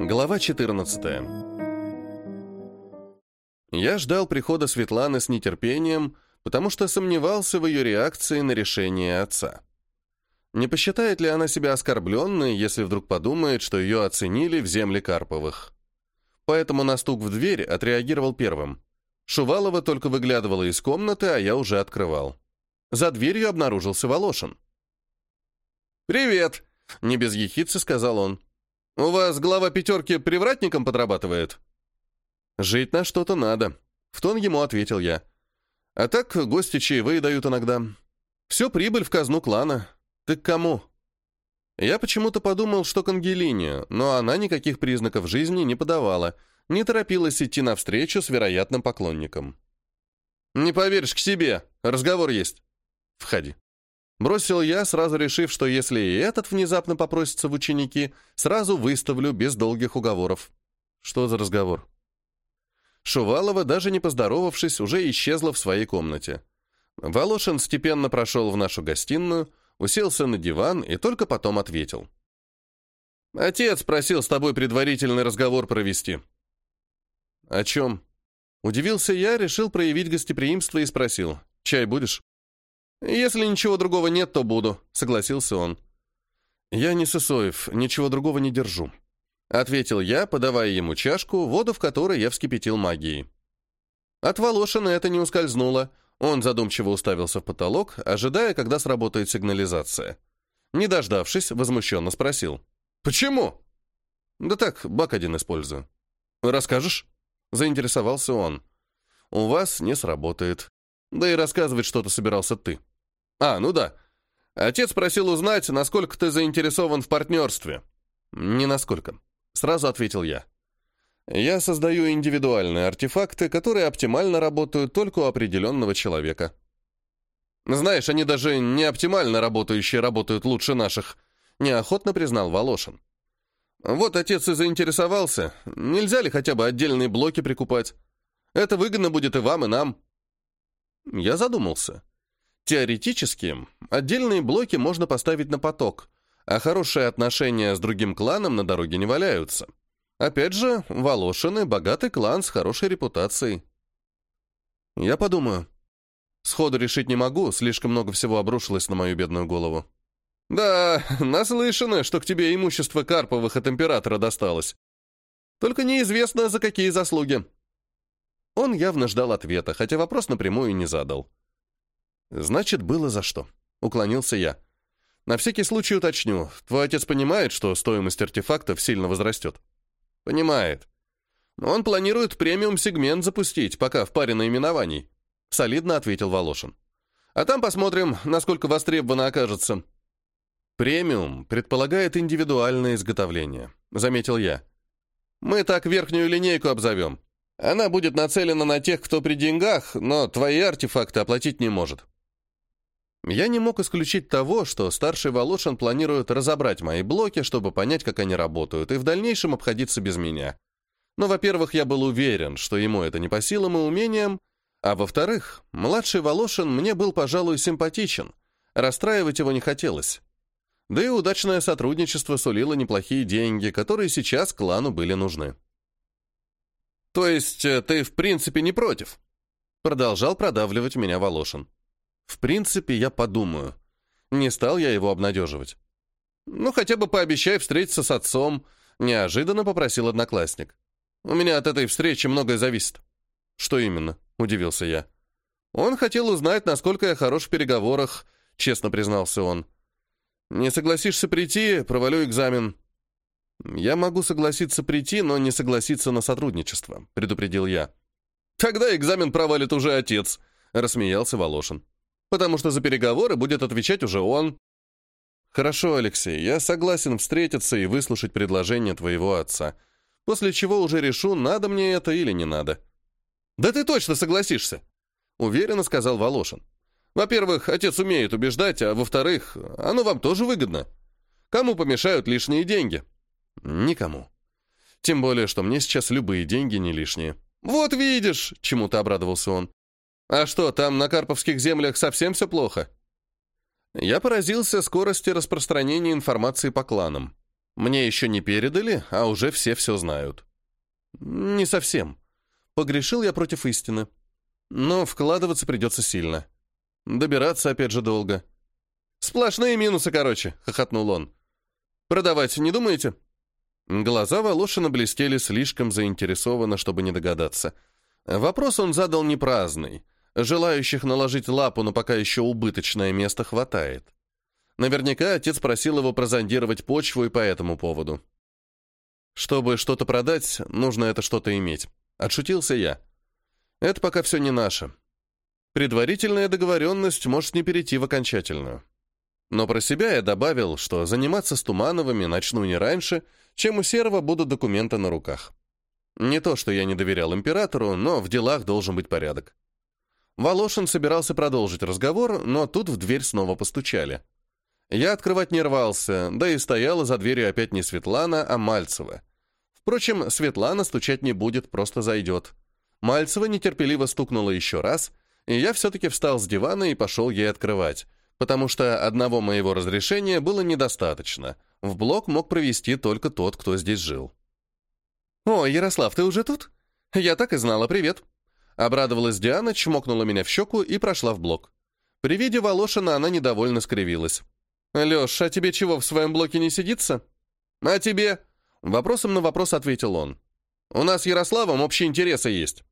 Глава 14. Я ждал прихода Светланы с нетерпением, потому что сомневался в ее реакции на решение отца. Не посчитает ли она себя оскорбленной, если вдруг подумает, что ее оценили в земле Карповых? Поэтому на стук в дверь отреагировал первым. Шувалова только выглядывала из комнаты, а я уже открывал. За дверью обнаружился Волошин. «Привет!» — не без ехидцы сказал он. «У вас глава пятерки привратником подрабатывает?» «Жить на что-то надо», — в тон ему ответил я. «А так гости чаевые дают иногда. Все прибыль в казну клана. Ты к кому?» Я почему-то подумал, что к Ангелине, но она никаких признаков жизни не подавала, не торопилась идти навстречу с вероятным поклонником. «Не поверишь к себе, разговор есть». «Входи». Бросил я, сразу решив, что если и этот внезапно попросится в ученики, сразу выставлю без долгих уговоров. Что за разговор? Шувалова, даже не поздоровавшись, уже исчезла в своей комнате. Волошин степенно прошел в нашу гостиную, уселся на диван и только потом ответил. «Отец просил с тобой предварительный разговор провести». «О чем?» Удивился я, решил проявить гостеприимство и спросил. «Чай будешь?» «Если ничего другого нет, то буду», — согласился он. «Я не Сысоев, ничего другого не держу», — ответил я, подавая ему чашку, воду в которой я вскипятил магией. От Волошина это не ускользнуло. Он задумчиво уставился в потолок, ожидая, когда сработает сигнализация. Не дождавшись, возмущенно спросил. «Почему?» «Да так, бак один использую». «Расскажешь?» — заинтересовался он. «У вас не сработает. Да и рассказывать что-то собирался ты». «А, ну да. Отец просил узнать, насколько ты заинтересован в партнерстве». «Не насколько», — сразу ответил я. «Я создаю индивидуальные артефакты, которые оптимально работают только у определенного человека». «Знаешь, они даже не оптимально работающие работают лучше наших», — неохотно признал Волошин. «Вот отец и заинтересовался. Нельзя ли хотя бы отдельные блоки прикупать? Это выгодно будет и вам, и нам». Я задумался. Теоретически, отдельные блоки можно поставить на поток, а хорошие отношения с другим кланом на дороге не валяются. Опять же, Волошины — богатый клан с хорошей репутацией. Я подумаю. Сходу решить не могу, слишком много всего обрушилось на мою бедную голову. «Да, наслышано, что к тебе имущество Карповых от императора досталось. Только неизвестно, за какие заслуги». Он явно ждал ответа, хотя вопрос напрямую не задал. «Значит, было за что», — уклонился я. «На всякий случай уточню. Твой отец понимает, что стоимость артефактов сильно возрастет?» «Понимает. Он планирует премиум-сегмент запустить, пока в паре наименований», — солидно ответил Волошин. «А там посмотрим, насколько востребовано окажется». «Премиум предполагает индивидуальное изготовление», — заметил я. «Мы так верхнюю линейку обзовем. Она будет нацелена на тех, кто при деньгах, но твои артефакты оплатить не может». Я не мог исключить того, что старший Волошин планирует разобрать мои блоки, чтобы понять, как они работают, и в дальнейшем обходиться без меня. Но, во-первых, я был уверен, что ему это не по силам и умениям, а во-вторых, младший Волошин мне был, пожалуй, симпатичен. Расстраивать его не хотелось. Да и удачное сотрудничество сулило неплохие деньги, которые сейчас клану были нужны. «То есть э, ты в принципе не против?» Продолжал продавливать меня Волошин. В принципе, я подумаю. Не стал я его обнадеживать. «Ну, хотя бы пообещай встретиться с отцом», — неожиданно попросил одноклассник. «У меня от этой встречи многое зависит». «Что именно?» — удивился я. «Он хотел узнать, насколько я хорош в переговорах», — честно признался он. «Не согласишься прийти, провалю экзамен». «Я могу согласиться прийти, но не согласиться на сотрудничество», — предупредил я. «Тогда экзамен провалит уже отец», — рассмеялся Волошин потому что за переговоры будет отвечать уже он. Хорошо, Алексей, я согласен встретиться и выслушать предложение твоего отца, после чего уже решу, надо мне это или не надо. Да ты точно согласишься, уверенно сказал Волошин. Во-первых, отец умеет убеждать, а во-вторых, оно вам тоже выгодно. Кому помешают лишние деньги? Никому. Тем более, что мне сейчас любые деньги не лишние. Вот видишь, чему-то обрадовался он. А что, там на Карповских землях совсем все плохо? Я поразился скорости распространения информации по кланам. Мне еще не передали, а уже все все знают. Не совсем. Погрешил я против истины. Но вкладываться придется сильно. Добираться опять же долго. Сплошные минусы, короче, хохотнул он. Продавать не думаете? Глаза Волошина блестели слишком заинтересованно, чтобы не догадаться. Вопрос он задал не праздный. Желающих наложить лапу на пока еще убыточное место хватает. Наверняка отец просил его прозондировать почву и по этому поводу. Чтобы что-то продать, нужно это что-то иметь. Отшутился я. Это пока все не наше. Предварительная договоренность может не перейти в окончательную. Но про себя я добавил, что заниматься с Тумановыми начну не раньше, чем у Серого будут документы на руках. Не то, что я не доверял императору, но в делах должен быть порядок. Волошин собирался продолжить разговор, но тут в дверь снова постучали. Я открывать не рвался, да и стояла за дверью опять не Светлана, а Мальцева. Впрочем, Светлана стучать не будет, просто зайдет. Мальцева нетерпеливо стукнула еще раз, и я все-таки встал с дивана и пошел ей открывать, потому что одного моего разрешения было недостаточно. В блок мог провести только тот, кто здесь жил. «О, Ярослав, ты уже тут? Я так и знала, привет!» Обрадовалась Диана, чмокнула меня в щеку и прошла в блок. При виде Волошина она недовольно скривилась. «Леш, а тебе чего, в своем блоке не сидится?» «А тебе?» Вопросом на вопрос ответил он. «У нас с Ярославом общие интересы есть».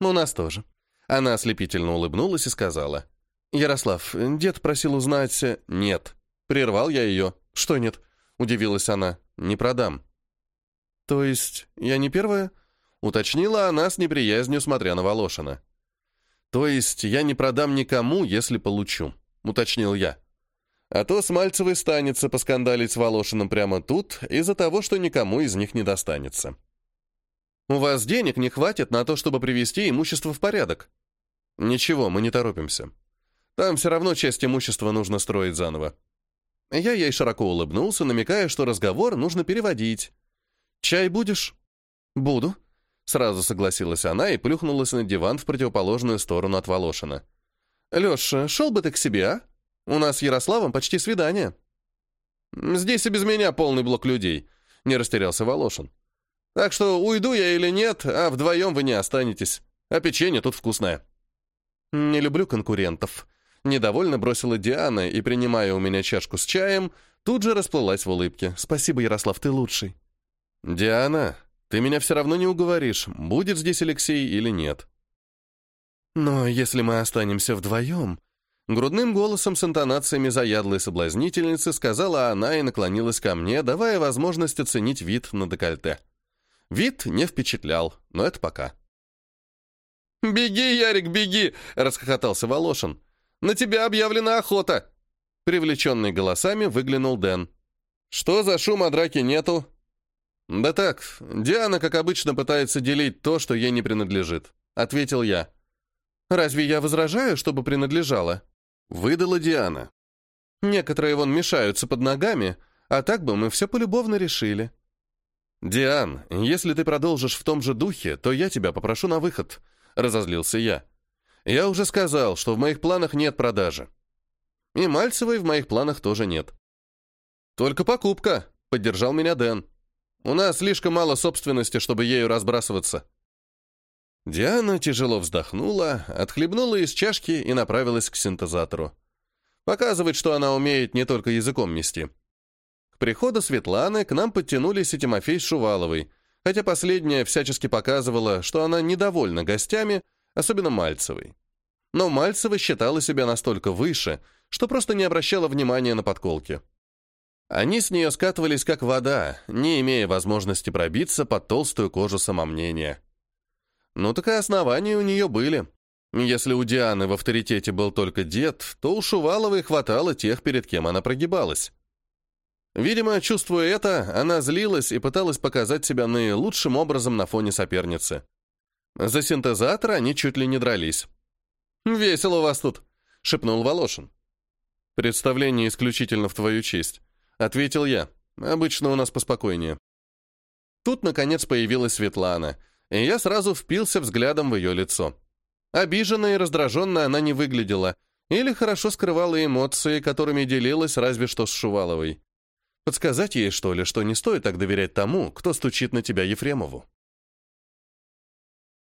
«У нас тоже». Она ослепительно улыбнулась и сказала. «Ярослав, дед просил узнать...» «Нет». Прервал я ее. «Что нет?» Удивилась она. «Не продам». «То есть я не первая?» Уточнила она с неприязнью, смотря на Волошина. «То есть я не продам никому, если получу», — уточнил я. А то с Мальцевой станется поскандалить с Волошиным прямо тут из-за того, что никому из них не достанется. «У вас денег не хватит на то, чтобы привести имущество в порядок». «Ничего, мы не торопимся. Там все равно часть имущества нужно строить заново». Я ей широко улыбнулся, намекая, что разговор нужно переводить. «Чай будешь?» «Буду», — сразу согласилась она и плюхнулась на диван в противоположную сторону от Волошина. «Леша, шел бы ты к себе, а? У нас с Ярославом почти свидание». «Здесь и без меня полный блок людей», — не растерялся Волошин. «Так что уйду я или нет, а вдвоем вы не останетесь. А печенье тут вкусное». «Не люблю конкурентов», — недовольно бросила Диана и, принимая у меня чашку с чаем, тут же расплылась в улыбке. «Спасибо, Ярослав, ты лучший». «Диана, ты меня все равно не уговоришь, будет здесь Алексей или нет». «Но если мы останемся вдвоем...» Грудным голосом с интонациями заядлой соблазнительницы сказала она и наклонилась ко мне, давая возможность оценить вид на декольте. Вид не впечатлял, но это пока. «Беги, Ярик, беги!» — расхохотался Волошин. «На тебя объявлена охота!» Привлеченный голосами выглянул Дэн. «Что за шум, а драки нету?» «Да так, Диана, как обычно, пытается делить то, что ей не принадлежит», — ответил я. «Разве я возражаю, чтобы принадлежало?» Выдала Диана. «Некоторые вон мешаются под ногами, а так бы мы все полюбовно решили». «Диан, если ты продолжишь в том же духе, то я тебя попрошу на выход», — разозлился я. «Я уже сказал, что в моих планах нет продажи. И Мальцевой в моих планах тоже нет». «Только покупка», — поддержал меня Дэн. У нас слишком мало собственности, чтобы ею разбрасываться». Диана тяжело вздохнула, отхлебнула из чашки и направилась к синтезатору. Показывать, что она умеет не только языком мести. К приходу Светланы к нам подтянулись и Тимофей с Шуваловой, хотя последняя всячески показывала, что она недовольна гостями, особенно Мальцевой. Но Мальцева считала себя настолько выше, что просто не обращала внимания на подколки. Они с нее скатывались как вода, не имея возможности пробиться под толстую кожу самомнения. Ну так и основания у нее были. Если у Дианы в авторитете был только дед, то у Шуваловой хватало тех, перед кем она прогибалась. Видимо, чувствуя это, она злилась и пыталась показать себя наилучшим образом на фоне соперницы. За синтезатор они чуть ли не дрались. «Весело у вас тут», — шепнул Волошин. «Представление исключительно в твою честь. Ответил я. Обычно у нас поспокойнее. Тут, наконец, появилась Светлана, и я сразу впился взглядом в ее лицо. Обиженная и раздраженная она не выглядела, или хорошо скрывала эмоции, которыми делилась разве что с Шуваловой. Подсказать ей, что ли, что не стоит так доверять тому, кто стучит на тебя Ефремову?